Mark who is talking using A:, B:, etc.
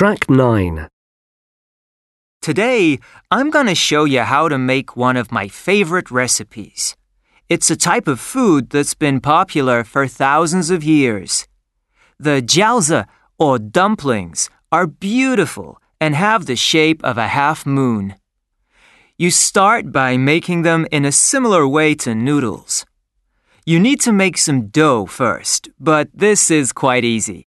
A: Track 9.
B: Today, I'm going to show you how to make one of my favorite recipes. It's a type of food that's been popular for thousands of years. The jiaozi, or dumplings, are beautiful and have the shape of a half moon. You start by making them in a similar way to noodles. You need to make some dough first, but this is quite easy.